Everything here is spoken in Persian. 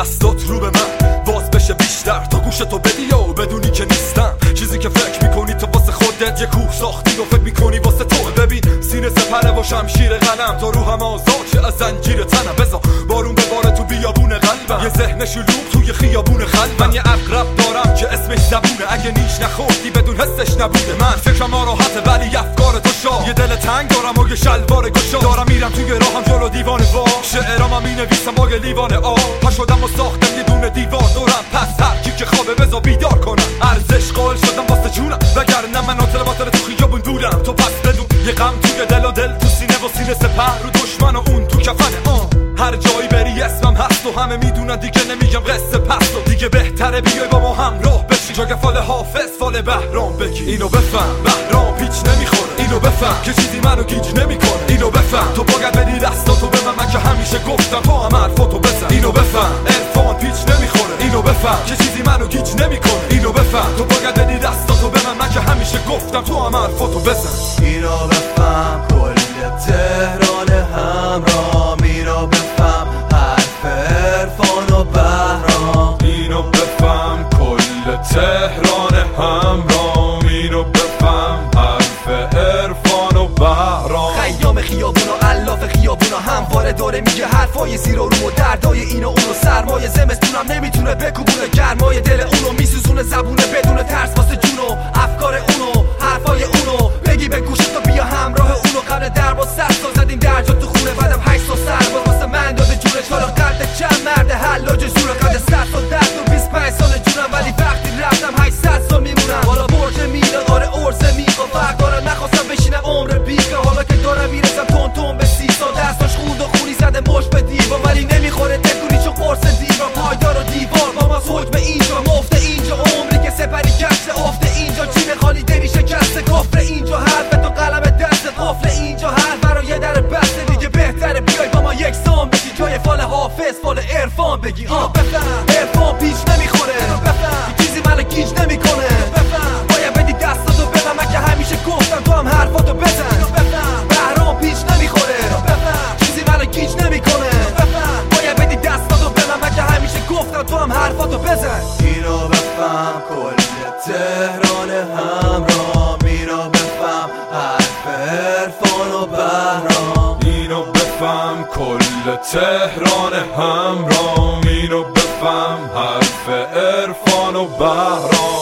دستات رو به من. باز بشه بیشتر. تا گوش تو بدی و بدونی که نیستم. چیزی که فکر می‌کنی تو واسه خودت یه کوه ساختی و فکر می‌کنی واسه تو. ببین سینه سپره و شمشیر قلم تا روحم آزاد از زنجیر تنم. بزا بارون به بار تو بیابون قلبم. یه ذهن شلوغ اگه نیش نخوردی بدون حسش نبوده. من فکرم راحته ولی افکار تو شاه. یه دل تنگ دارم و یه شلوار گشا. دارم میرم توی راهم جلو دیوان وا. شعرام می نویسم با لیوان آب پا شدم و ساختم یه دونه دیوار. دورم پس هر کی که خوابه بزا بیدار کنم. ارزش قائل شدم واسه جونم. وگرنه من آتل باطل تو خیابون دورم. تو پس بدون یه غم توی دل و دل. تو سینه و سینه سپر. رو دشمن و اون تو کفنه آه. هر جایی بری اسمم هست و همه می‌دونن دیگه نمیگم قصه پس و دیگه بهتره بیای با ما همراه بشی جا فال حافظ فال بهرام بگی اینو بفهم بهرام پیچ نمی‌خوره. اینو بفهم که چیزی منو گیج نمی‌کنه. اینو بفهم. تو باید بدی دستاتو به من من که همیشه گفتم. تو هم حرفاتو بزن. اینو بفهم. عرفان پیچ نمی‌خوره. اینو بفهم که چیزی منو گیج نمی‌کنه. اینو بفهم. تو باید بدی دستاتو به من من که همیشه گفتم. تو هم حرفاتو بزن. اینو بفهم. کل تهران همراه تهران همرام اینو بفهم حرف عرفان و بهرام. خیام خیابون و علاف خیابون همواره داره میگه حرفای زیر و رو و دردای اینو اونو سرمایه زمستونم نمی‌تونه بکوبونه بزن. اینو بفهم کل تهران همراه. اینو بفهم حرف عرفان و بهرام. اینو بفهم کل تهران همرام اینو بفهم حرف عرفان و بهرام.